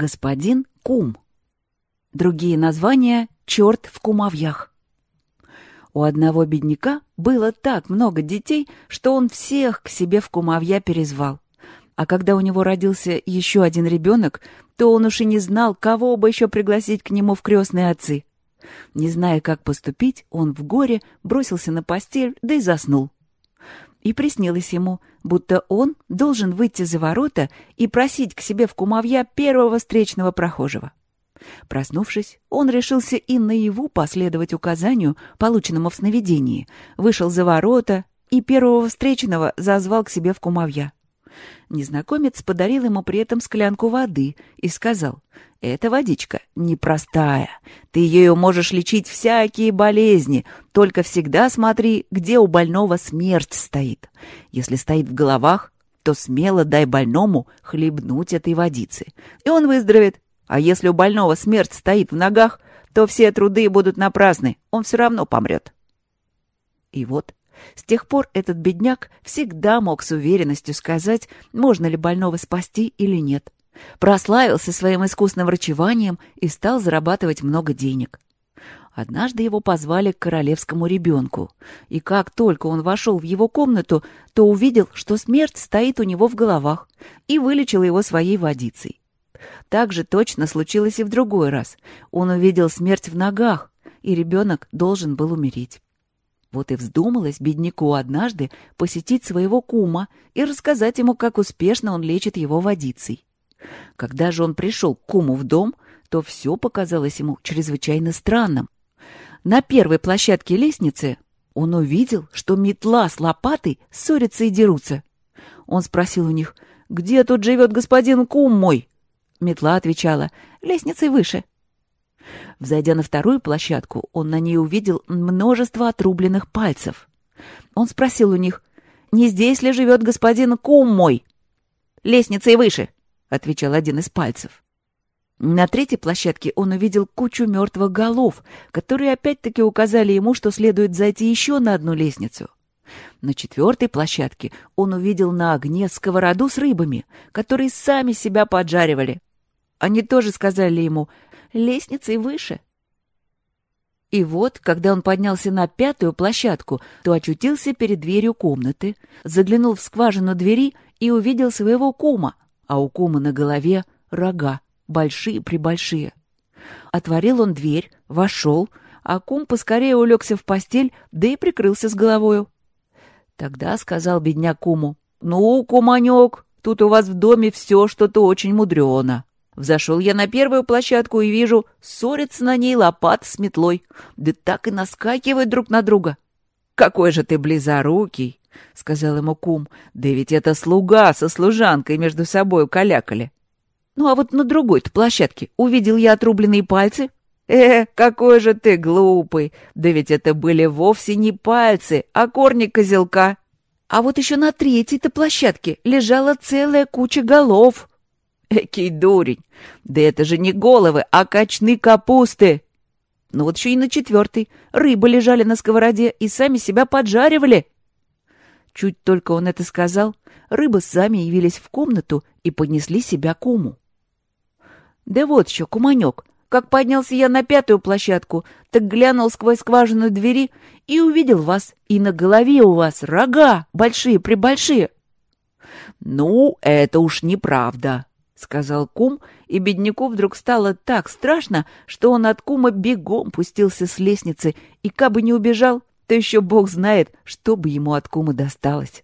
Господин Кум. Другие названия «Черт в кумовьях». У одного бедняка было так много детей, что он всех к себе в кумовья перезвал. А когда у него родился еще один ребенок, то он уж и не знал, кого бы еще пригласить к нему в крестные отцы. Не зная, как поступить, он в горе бросился на постель, да и заснул. И приснилось ему, будто он должен выйти за ворота и просить к себе в кумовья первого встречного прохожего. Проснувшись, он решился и наяву последовать указанию, полученному в сновидении, вышел за ворота и первого встречного зазвал к себе в кумовья. Незнакомец подарил ему при этом склянку воды и сказал, «Эта водичка непростая. Ты ею можешь лечить всякие болезни, только всегда смотри, где у больного смерть стоит. Если стоит в головах, то смело дай больному хлебнуть этой водицы, и он выздоровеет. А если у больного смерть стоит в ногах, то все труды будут напрасны, он все равно помрет». И вот с тех пор этот бедняк всегда мог с уверенностью сказать, можно ли больного спасти или нет. Прославился своим искусным врачеванием и стал зарабатывать много денег. Однажды его позвали к королевскому ребенку, и как только он вошел в его комнату, то увидел, что смерть стоит у него в головах, и вылечил его своей водицей. Так же точно случилось и в другой раз. Он увидел смерть в ногах, и ребенок должен был умереть. Вот и вздумалось бедняку однажды посетить своего кума и рассказать ему, как успешно он лечит его водицей. Когда же он пришел к куму в дом, то все показалось ему чрезвычайно странным. На первой площадке лестницы он увидел, что метла с лопатой ссорятся и дерутся. Он спросил у них, «Где тут живет господин кум мой?» Метла отвечала, «Лестницей выше». Взойдя на вторую площадку, он на ней увидел множество отрубленных пальцев. Он спросил у них, «Не здесь ли живет господин кум мой?» «Лестницей выше», — отвечал один из пальцев. На третьей площадке он увидел кучу мертвых голов, которые опять-таки указали ему, что следует зайти еще на одну лестницу. На четвертой площадке он увидел на огне сковороду с рыбами, которые сами себя поджаривали. Они тоже сказали ему лестницей выше. И вот, когда он поднялся на пятую площадку, то очутился перед дверью комнаты, заглянул в скважину двери и увидел своего кума, а у кума на голове рога, большие-пребольшие. Отворил он дверь, вошел, а кум поскорее улегся в постель, да и прикрылся с головою. Тогда сказал бедняк куму, «Ну, куманек, тут у вас в доме все что-то очень мудрено. Взошел я на первую площадку и вижу, ссорятся на ней лопат с метлой. Да так и наскакивают друг на друга. «Какой же ты близорукий!» — сказал ему кум. «Да ведь это слуга со служанкой между собой калякали». «Ну а вот на другой-то площадке увидел я отрубленные пальцы». «Э, какой же ты глупый! Да ведь это были вовсе не пальцы, а корни козелка!» А вот еще на третьей-то площадке лежала целая куча голов. Экий дурень! Да это же не головы, а качны капусты! Ну вот еще и на четвертой. Рыбы лежали на сковороде и сами себя поджаривали. Чуть только он это сказал, рыбы сами явились в комнату и поднесли себя куму. Да вот еще, куманек, как поднялся я на пятую площадку, так глянул сквозь скважину двери и увидел вас, и на голове у вас рога, большие-пребольшие. Ну, это уж неправда, — сказал кум, и бедняку вдруг стало так страшно, что он от кума бегом пустился с лестницы, и кабы не убежал, то еще бог знает, что бы ему от кума досталось.